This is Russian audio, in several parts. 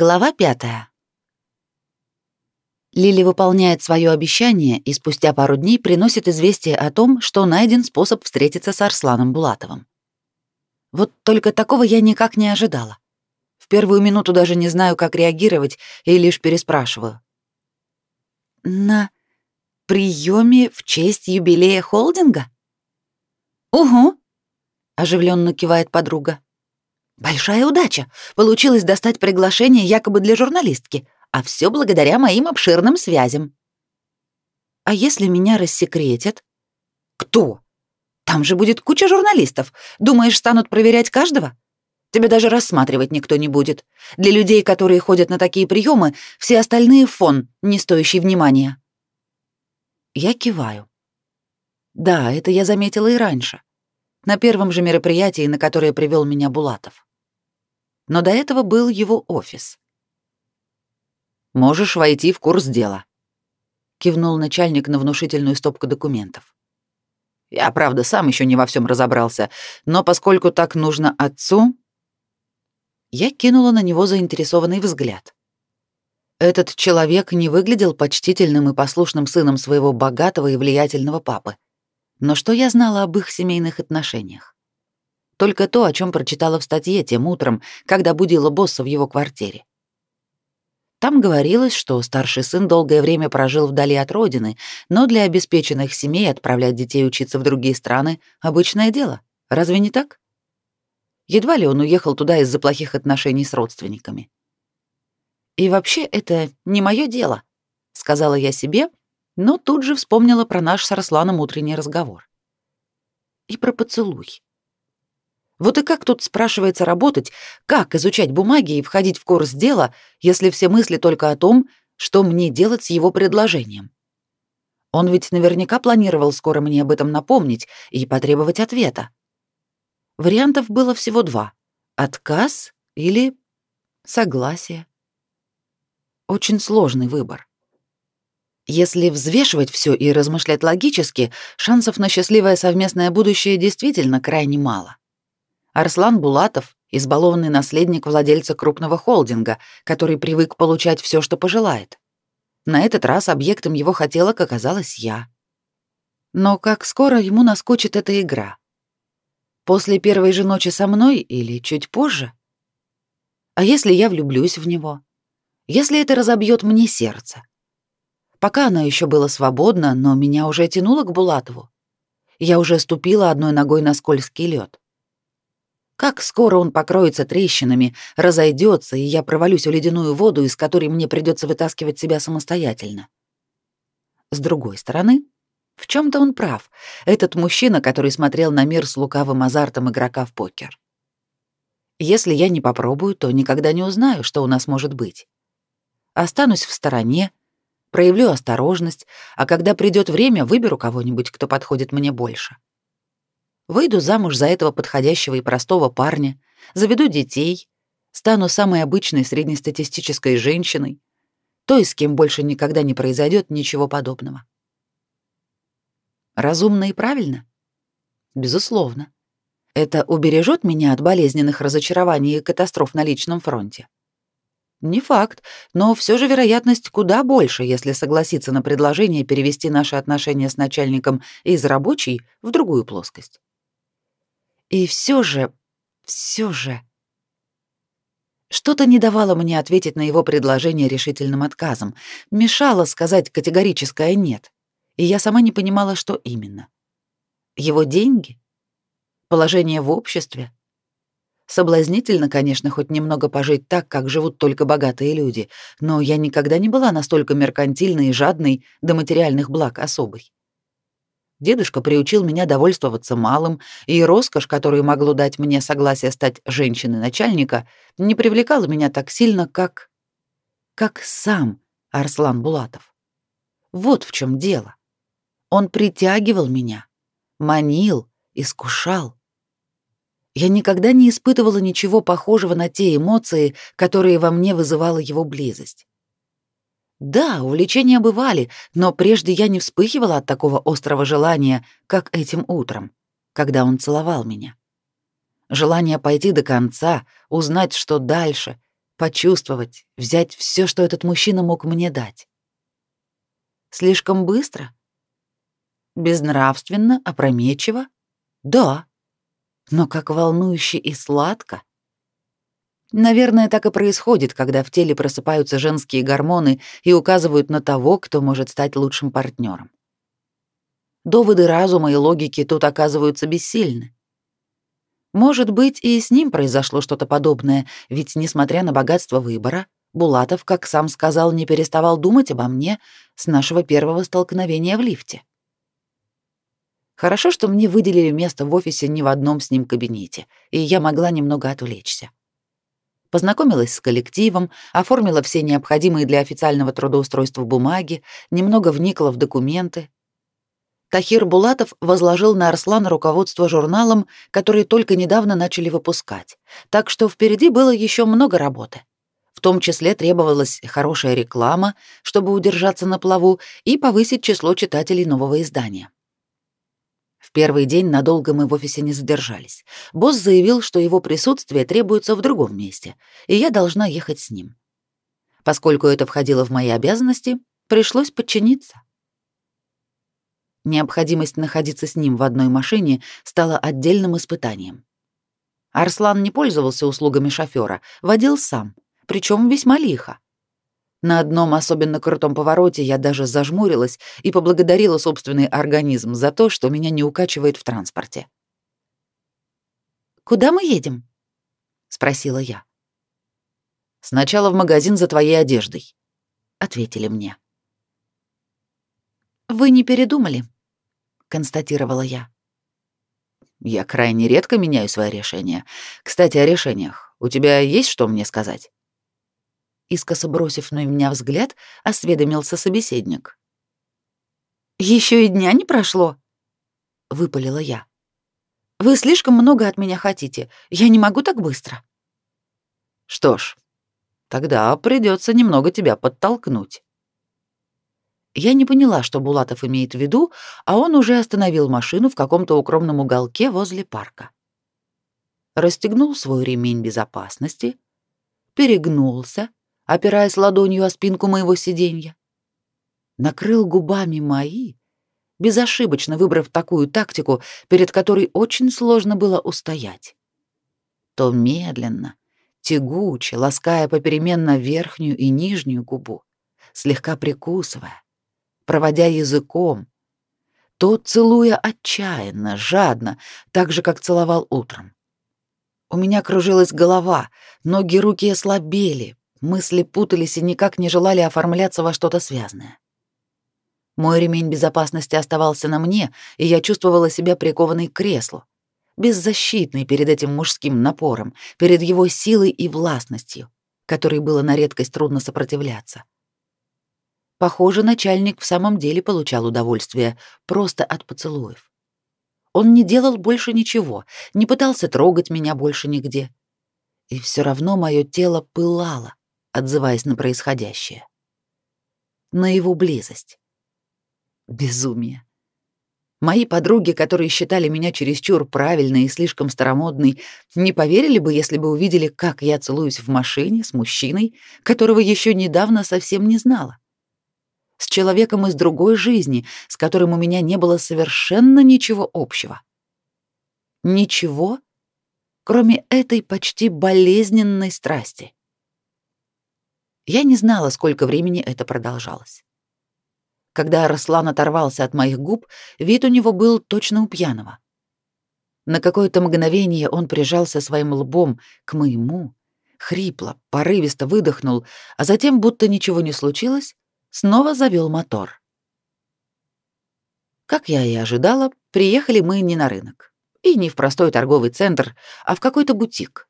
Глава пятая. Лили выполняет свое обещание и спустя пару дней приносит известие о том, что найден способ встретиться с Арсланом Булатовым. Вот только такого я никак не ожидала. В первую минуту даже не знаю, как реагировать, и лишь переспрашиваю. «На приеме в честь юбилея холдинга?» «Угу», — оживленно кивает подруга. Большая удача. Получилось достать приглашение якобы для журналистки, а все благодаря моим обширным связям. А если меня рассекретят? Кто? Там же будет куча журналистов. Думаешь, станут проверять каждого? Тебя даже рассматривать никто не будет. Для людей, которые ходят на такие приемы, все остальные фон, не стоящий внимания. Я киваю. Да, это я заметила и раньше. На первом же мероприятии, на которое привел меня Булатов но до этого был его офис. «Можешь войти в курс дела», — кивнул начальник на внушительную стопку документов. «Я, правда, сам еще не во всем разобрался, но поскольку так нужно отцу...» Я кинула на него заинтересованный взгляд. Этот человек не выглядел почтительным и послушным сыном своего богатого и влиятельного папы. Но что я знала об их семейных отношениях? Только то, о чем прочитала в статье тем утром, когда будила босса в его квартире. Там говорилось, что старший сын долгое время прожил вдали от родины, но для обеспеченных семей отправлять детей учиться в другие страны — обычное дело. Разве не так? Едва ли он уехал туда из-за плохих отношений с родственниками. «И вообще это не мое дело», — сказала я себе, но тут же вспомнила про наш с Русланом утренний разговор. И про поцелуй. Вот и как тут, спрашивается, работать, как изучать бумаги и входить в курс дела, если все мысли только о том, что мне делать с его предложением? Он ведь наверняка планировал скоро мне об этом напомнить и потребовать ответа. Вариантов было всего два — отказ или согласие. Очень сложный выбор. Если взвешивать все и размышлять логически, шансов на счастливое совместное будущее действительно крайне мало. Арслан Булатов — избалованный наследник владельца крупного холдинга, который привык получать все, что пожелает. На этот раз объектом его хотелок оказалась я. Но как скоро ему наскучит эта игра? После первой же ночи со мной или чуть позже? А если я влюблюсь в него? Если это разобьет мне сердце? Пока оно еще было свободно, но меня уже тянуло к Булатову. Я уже ступила одной ногой на скользкий лед. Как скоро он покроется трещинами, разойдется, и я провалюсь в ледяную воду, из которой мне придется вытаскивать себя самостоятельно. С другой стороны, в чем то он прав, этот мужчина, который смотрел на мир с лукавым азартом игрока в покер. Если я не попробую, то никогда не узнаю, что у нас может быть. Останусь в стороне, проявлю осторожность, а когда придет время, выберу кого-нибудь, кто подходит мне больше. Выйду замуж за этого подходящего и простого парня, заведу детей, стану самой обычной среднестатистической женщиной, той, с кем больше никогда не произойдет ничего подобного. Разумно и правильно? Безусловно. Это убережет меня от болезненных разочарований и катастроф на личном фронте. Не факт, но все же вероятность куда больше, если согласиться на предложение перевести наши отношения с начальником из рабочей в другую плоскость. И все же, все же... Что-то не давало мне ответить на его предложение решительным отказом, мешало сказать категорическое «нет», и я сама не понимала, что именно. Его деньги? Положение в обществе? Соблазнительно, конечно, хоть немного пожить так, как живут только богатые люди, но я никогда не была настолько меркантильной и жадной до материальных благ особой. Дедушка приучил меня довольствоваться малым, и роскошь, которую могло дать мне согласие стать женщиной начальника, не привлекала меня так сильно, как... как сам Арслан Булатов. Вот в чем дело. Он притягивал меня, манил, искушал. Я никогда не испытывала ничего похожего на те эмоции, которые во мне вызывала его близость. Да, увлечения бывали, но прежде я не вспыхивала от такого острого желания, как этим утром, когда он целовал меня. Желание пойти до конца, узнать, что дальше, почувствовать, взять все, что этот мужчина мог мне дать. Слишком быстро? Безнравственно, опрометчиво? Да. Но как волнующе и сладко. Наверное, так и происходит, когда в теле просыпаются женские гормоны и указывают на того, кто может стать лучшим партнером. Доводы разума и логики тут оказываются бессильны. Может быть, и с ним произошло что-то подобное, ведь, несмотря на богатство выбора, Булатов, как сам сказал, не переставал думать обо мне с нашего первого столкновения в лифте. Хорошо, что мне выделили место в офисе не в одном с ним кабинете, и я могла немного отвлечься. Познакомилась с коллективом, оформила все необходимые для официального трудоустройства бумаги, немного вникла в документы, Тахир Булатов возложил на Арслана руководство журналом, который только недавно начали выпускать. Так что впереди было еще много работы. В том числе требовалась хорошая реклама, чтобы удержаться на плаву и повысить число читателей нового издания. В первый день надолго мы в офисе не задержались. Босс заявил, что его присутствие требуется в другом месте, и я должна ехать с ним. Поскольку это входило в мои обязанности, пришлось подчиниться. Необходимость находиться с ним в одной машине стала отдельным испытанием. Арслан не пользовался услугами шофера, водил сам, причем весьма лихо. На одном особенно крутом повороте я даже зажмурилась и поблагодарила собственный организм за то, что меня не укачивает в транспорте. «Куда мы едем?» — спросила я. «Сначала в магазин за твоей одеждой», — ответили мне. «Вы не передумали?» констатировала я. Я крайне редко меняю свои решения. Кстати, о решениях. У тебя есть что мне сказать? Искоса бросив на меня взгляд, осведомился собеседник. Еще и дня не прошло, выпалила я. Вы слишком много от меня хотите. Я не могу так быстро. Что ж, тогда придется немного тебя подтолкнуть. Я не поняла, что Булатов имеет в виду, а он уже остановил машину в каком-то укромном уголке возле парка. Расстегнул свой ремень безопасности, перегнулся, опираясь ладонью о спинку моего сиденья, накрыл губами мои, безошибочно выбрав такую тактику, перед которой очень сложно было устоять. То медленно, тягуче, лаская попеременно верхнюю и нижнюю губу, слегка прикусывая, проводя языком, то целуя отчаянно, жадно, так же, как целовал утром. У меня кружилась голова, ноги и руки ослабели, мысли путались и никак не желали оформляться во что-то связанное. Мой ремень безопасности оставался на мне, и я чувствовала себя прикованной к креслу, беззащитной перед этим мужским напором, перед его силой и властностью, которой было на редкость трудно сопротивляться. Похоже, начальник в самом деле получал удовольствие просто от поцелуев. Он не делал больше ничего, не пытался трогать меня больше нигде. И все равно мое тело пылало, отзываясь на происходящее. На его близость. Безумие. Мои подруги, которые считали меня чересчур правильной и слишком старомодной, не поверили бы, если бы увидели, как я целуюсь в машине с мужчиной, которого еще недавно совсем не знала с человеком из другой жизни, с которым у меня не было совершенно ничего общего. Ничего, кроме этой почти болезненной страсти. Я не знала, сколько времени это продолжалось. Когда Арслан оторвался от моих губ, вид у него был точно у пьяного. На какое-то мгновение он прижался своим лбом к моему, хрипло, порывисто выдохнул, а затем, будто ничего не случилось, снова завел мотор. Как я и ожидала, приехали мы не на рынок и не в простой торговый центр, а в какой-то бутик.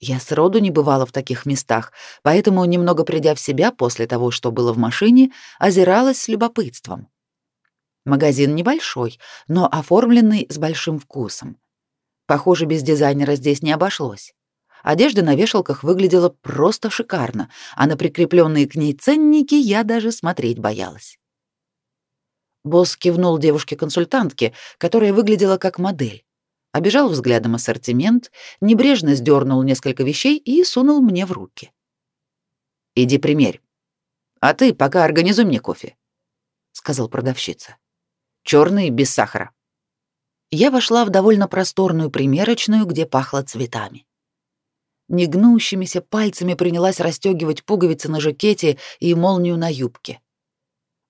Я сроду не бывала в таких местах, поэтому, немного придя в себя после того, что было в машине, озиралась с любопытством. Магазин небольшой, но оформленный с большим вкусом. Похоже, без дизайнера здесь не обошлось. Одежда на вешалках выглядела просто шикарно, а на прикрепленные к ней ценники я даже смотреть боялась. Босс кивнул девушке-консультантке, которая выглядела как модель. Обежал взглядом ассортимент, небрежно сдернул несколько вещей и сунул мне в руки. Иди примерь. А ты пока организуй мне кофе, сказал продавщица. Черный без сахара. Я вошла в довольно просторную примерочную, где пахло цветами. Негнущимися пальцами принялась расстегивать пуговицы на жакете и молнию на юбке.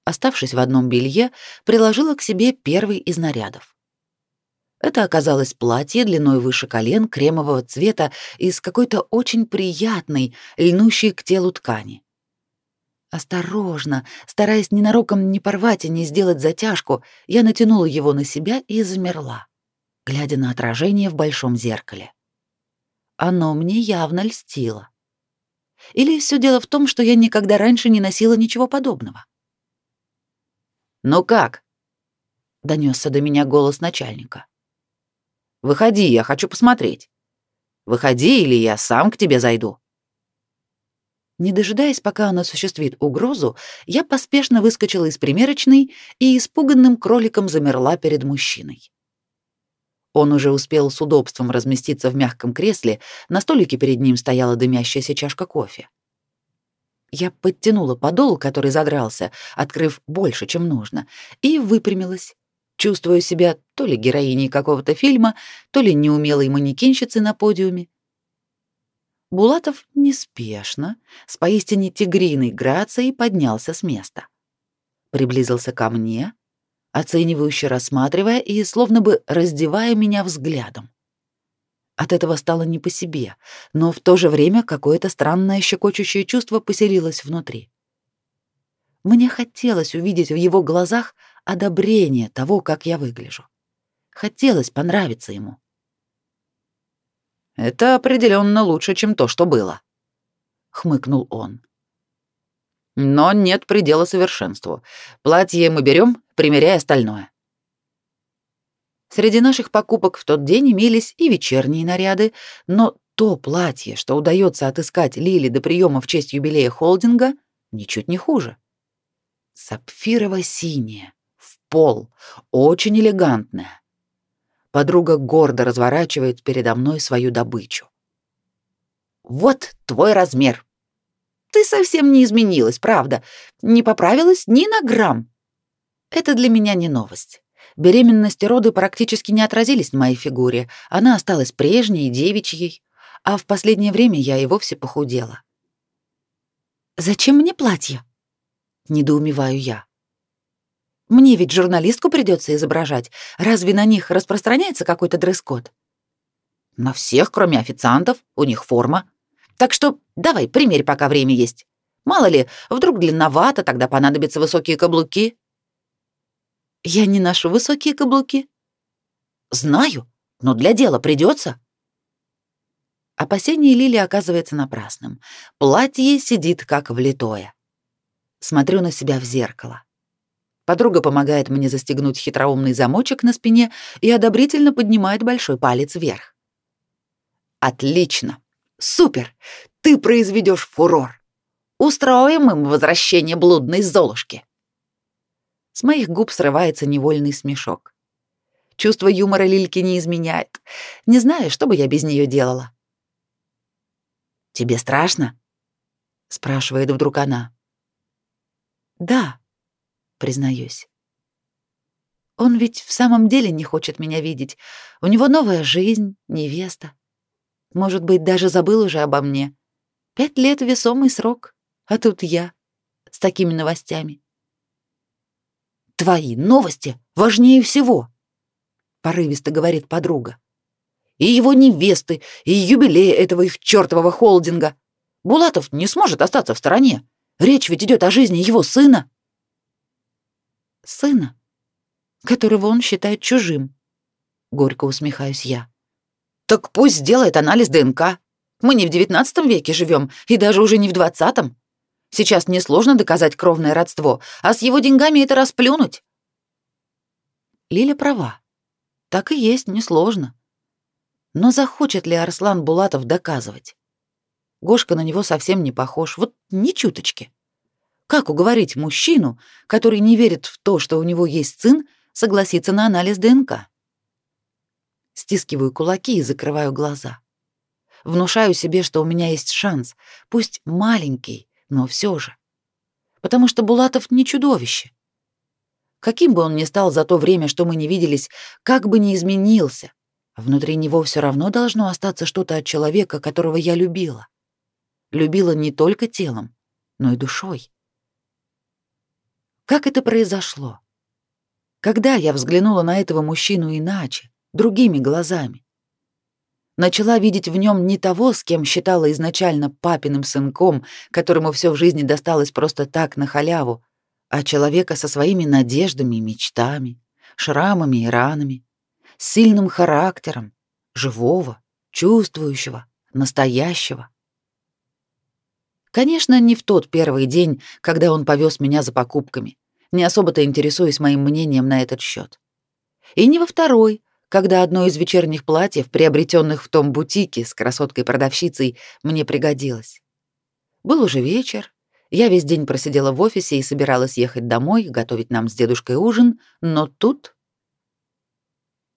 Оставшись в одном белье, приложила к себе первый из нарядов. Это оказалось платье длиной выше колен, кремового цвета из какой-то очень приятной, льнущей к телу ткани. Осторожно, стараясь ненароком не порвать и не сделать затяжку, я натянула его на себя и замерла, глядя на отражение в большом зеркале. Оно мне явно льстило. Или все дело в том, что я никогда раньше не носила ничего подобного? «Ну как?» — донесся до меня голос начальника. Выходи, я хочу посмотреть. Выходи, или я сам к тебе зайду. Не дожидаясь, пока он осуществит угрозу, я поспешно выскочила из примерочной и испуганным кроликом замерла перед мужчиной. Он уже успел с удобством разместиться в мягком кресле, на столике перед ним стояла дымящаяся чашка кофе. Я подтянула подол, который задрался, открыв больше, чем нужно, и выпрямилась, чувствуя себя то ли героиней какого-то фильма, то ли неумелой манекенщицей на подиуме. Булатов неспешно, с поистине тигриной грацией поднялся с места. Приблизился ко мне, оценивающе рассматривая и словно бы раздевая меня взглядом. От этого стало не по себе, но в то же время какое-то странное щекочущее чувство поселилось внутри. Мне хотелось увидеть в его глазах одобрение того, как я выгляжу. Хотелось понравиться ему. Это определенно лучше, чем то, что было, хмыкнул он. Но нет предела совершенству. Платье мы берем, примеряя остальное. Среди наших покупок в тот день имелись и вечерние наряды, но то платье, что удается отыскать Лили до приема в честь юбилея холдинга, ничуть не хуже. Сапфирово-синее, пол, очень элегантная. Подруга гордо разворачивает передо мной свою добычу. Вот твой размер. Ты совсем не изменилась, правда? Не поправилась ни на грамм. Это для меня не новость. Беременность и роды практически не отразились на моей фигуре. Она осталась прежней, девичьей, а в последнее время я и вовсе похудела. Зачем мне платье? Недоумеваю я. Мне ведь журналистку придется изображать. Разве на них распространяется какой-то дресс-код? На всех, кроме официантов, у них форма. Так что давай, примерь, пока время есть. Мало ли, вдруг длинновато, тогда понадобятся высокие каблуки. Я не ношу высокие каблуки. Знаю, но для дела придется. Опасение Лили оказывается напрасным. Платье сидит как влитое. Смотрю на себя в зеркало. Подруга помогает мне застегнуть хитроумный замочек на спине и одобрительно поднимает большой палец вверх. Отлично. Супер. Ты произведешь фурор. Устроим им возвращение блудной Золушки. С моих губ срывается невольный смешок. Чувство юмора Лильки не изменяет. Не знаю, что бы я без нее делала. Тебе страшно? спрашивает вдруг она. Да, признаюсь. Он ведь в самом деле не хочет меня видеть. У него новая жизнь, невеста. Может быть, даже забыл уже обо мне. Пять лет — весомый срок, а тут я с такими новостями. «Твои новости важнее всего», — порывисто говорит подруга. «И его невесты, и юбилей этого их чертового холдинга. Булатов не сможет остаться в стороне. Речь ведь идет о жизни его сына» сына, которого он считает чужим. Горько усмехаюсь я. Так пусть сделает анализ ДНК. Мы не в девятнадцатом веке живем, и даже уже не в двадцатом. Сейчас несложно доказать кровное родство, а с его деньгами это расплюнуть. Лиля права. Так и есть, несложно. Но захочет ли Арслан Булатов доказывать? Гошка на него совсем не похож, вот ни чуточки. Как уговорить мужчину, который не верит в то, что у него есть сын, согласиться на анализ ДНК? Стискиваю кулаки и закрываю глаза. Внушаю себе, что у меня есть шанс, пусть маленький, но все же. Потому что Булатов не чудовище. Каким бы он ни стал за то время, что мы не виделись, как бы ни изменился, внутри него все равно должно остаться что-то от человека, которого я любила. Любила не только телом, но и душой. Как это произошло? Когда я взглянула на этого мужчину иначе, другими глазами? Начала видеть в нем не того, с кем считала изначально папиным сынком, которому все в жизни досталось просто так на халяву, а человека со своими надеждами и мечтами, шрамами и ранами, с сильным характером, живого, чувствующего, настоящего. Конечно, не в тот первый день, когда он повез меня за покупками, не особо-то интересуясь моим мнением на этот счет. И не во второй, когда одно из вечерних платьев, приобретенных в том бутике с красоткой-продавщицей, мне пригодилось. Был уже вечер, я весь день просидела в офисе и собиралась ехать домой, готовить нам с дедушкой ужин, но тут...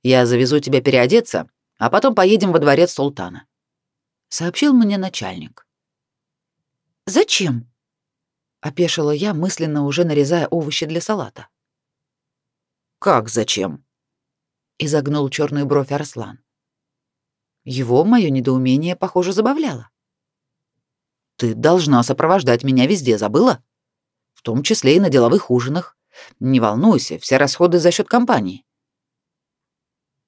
«Я завезу тебя переодеться, а потом поедем во дворец султана», — сообщил мне начальник. «Зачем?» — опешила я, мысленно уже нарезая овощи для салата. «Как зачем?» — изогнул черную бровь Арслан. Его мое недоумение, похоже, забавляло. Ты должна сопровождать меня везде, забыла? В том числе и на деловых ужинах. Не волнуйся, все расходы за счет компании.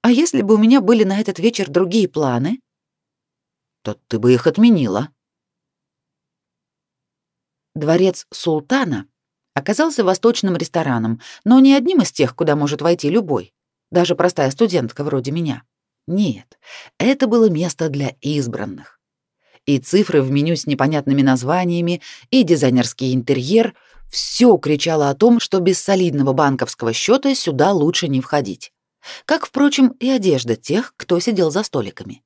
А если бы у меня были на этот вечер другие планы? То ты бы их отменила. Дворец султана оказался восточным рестораном, но не одним из тех, куда может войти любой, даже простая студентка вроде меня. Нет, это было место для избранных и цифры в меню с непонятными названиями, и дизайнерский интерьер — все кричало о том, что без солидного банковского счета сюда лучше не входить. Как, впрочем, и одежда тех, кто сидел за столиками.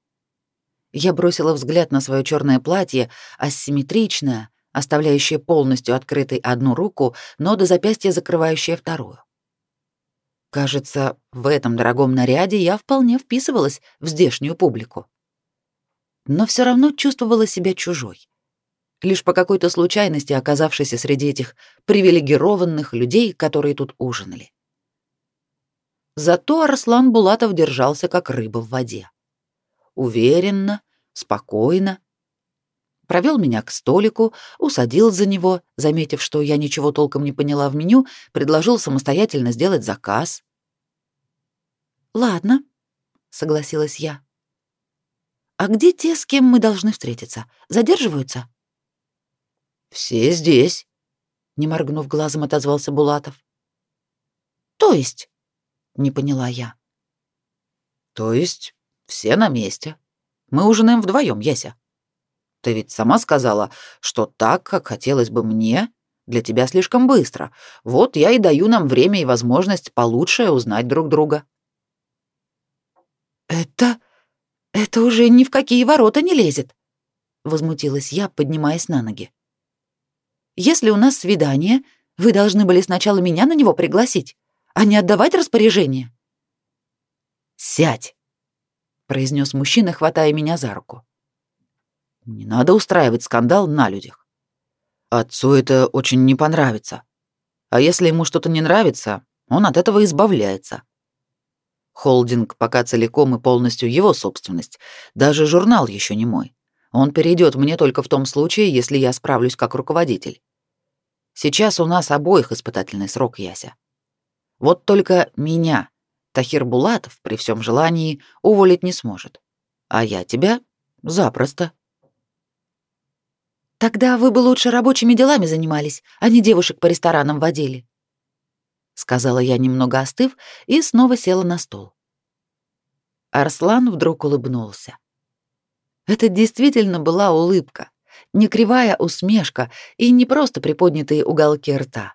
Я бросила взгляд на свое черное платье, асимметричное, оставляющее полностью открытой одну руку, но до запястья закрывающее вторую. Кажется, в этом дорогом наряде я вполне вписывалась в здешнюю публику но все равно чувствовала себя чужой. Лишь по какой-то случайности оказавшейся среди этих привилегированных людей, которые тут ужинали. Зато Арслан Булатов держался как рыба в воде. Уверенно, спокойно. Провел меня к столику, усадил за него, заметив, что я ничего толком не поняла в меню, предложил самостоятельно сделать заказ. «Ладно», — согласилась я. А где те, с кем мы должны встретиться? Задерживаются? Все здесь, не моргнув глазом, отозвался Булатов. То есть? Не поняла я. То есть все на месте. Мы ужинаем вдвоем, Яся. Ты ведь сама сказала, что так, как хотелось бы мне, для тебя слишком быстро. Вот я и даю нам время и возможность получше узнать друг друга. Это это уже ни в какие ворота не лезет, возмутилась я, поднимаясь на ноги. Если у нас свидание, вы должны были сначала меня на него пригласить, а не отдавать распоряжение. Сядь, произнес мужчина, хватая меня за руку. Не надо устраивать скандал на людях. Отцу это очень не понравится. А если ему что-то не нравится, он от этого избавляется. Холдинг пока целиком и полностью его собственность. Даже журнал еще не мой. Он перейдет мне только в том случае, если я справлюсь как руководитель. Сейчас у нас обоих испытательный срок, Яся. Вот только меня Тахир Булатов при всем желании уволить не сможет. А я тебя запросто. Тогда вы бы лучше рабочими делами занимались, а не девушек по ресторанам водили сказала я, немного остыв, и снова села на стол. Арслан вдруг улыбнулся. Это действительно была улыбка, не кривая усмешка и не просто приподнятые уголки рта.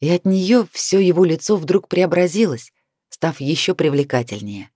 И от нее все его лицо вдруг преобразилось, став еще привлекательнее.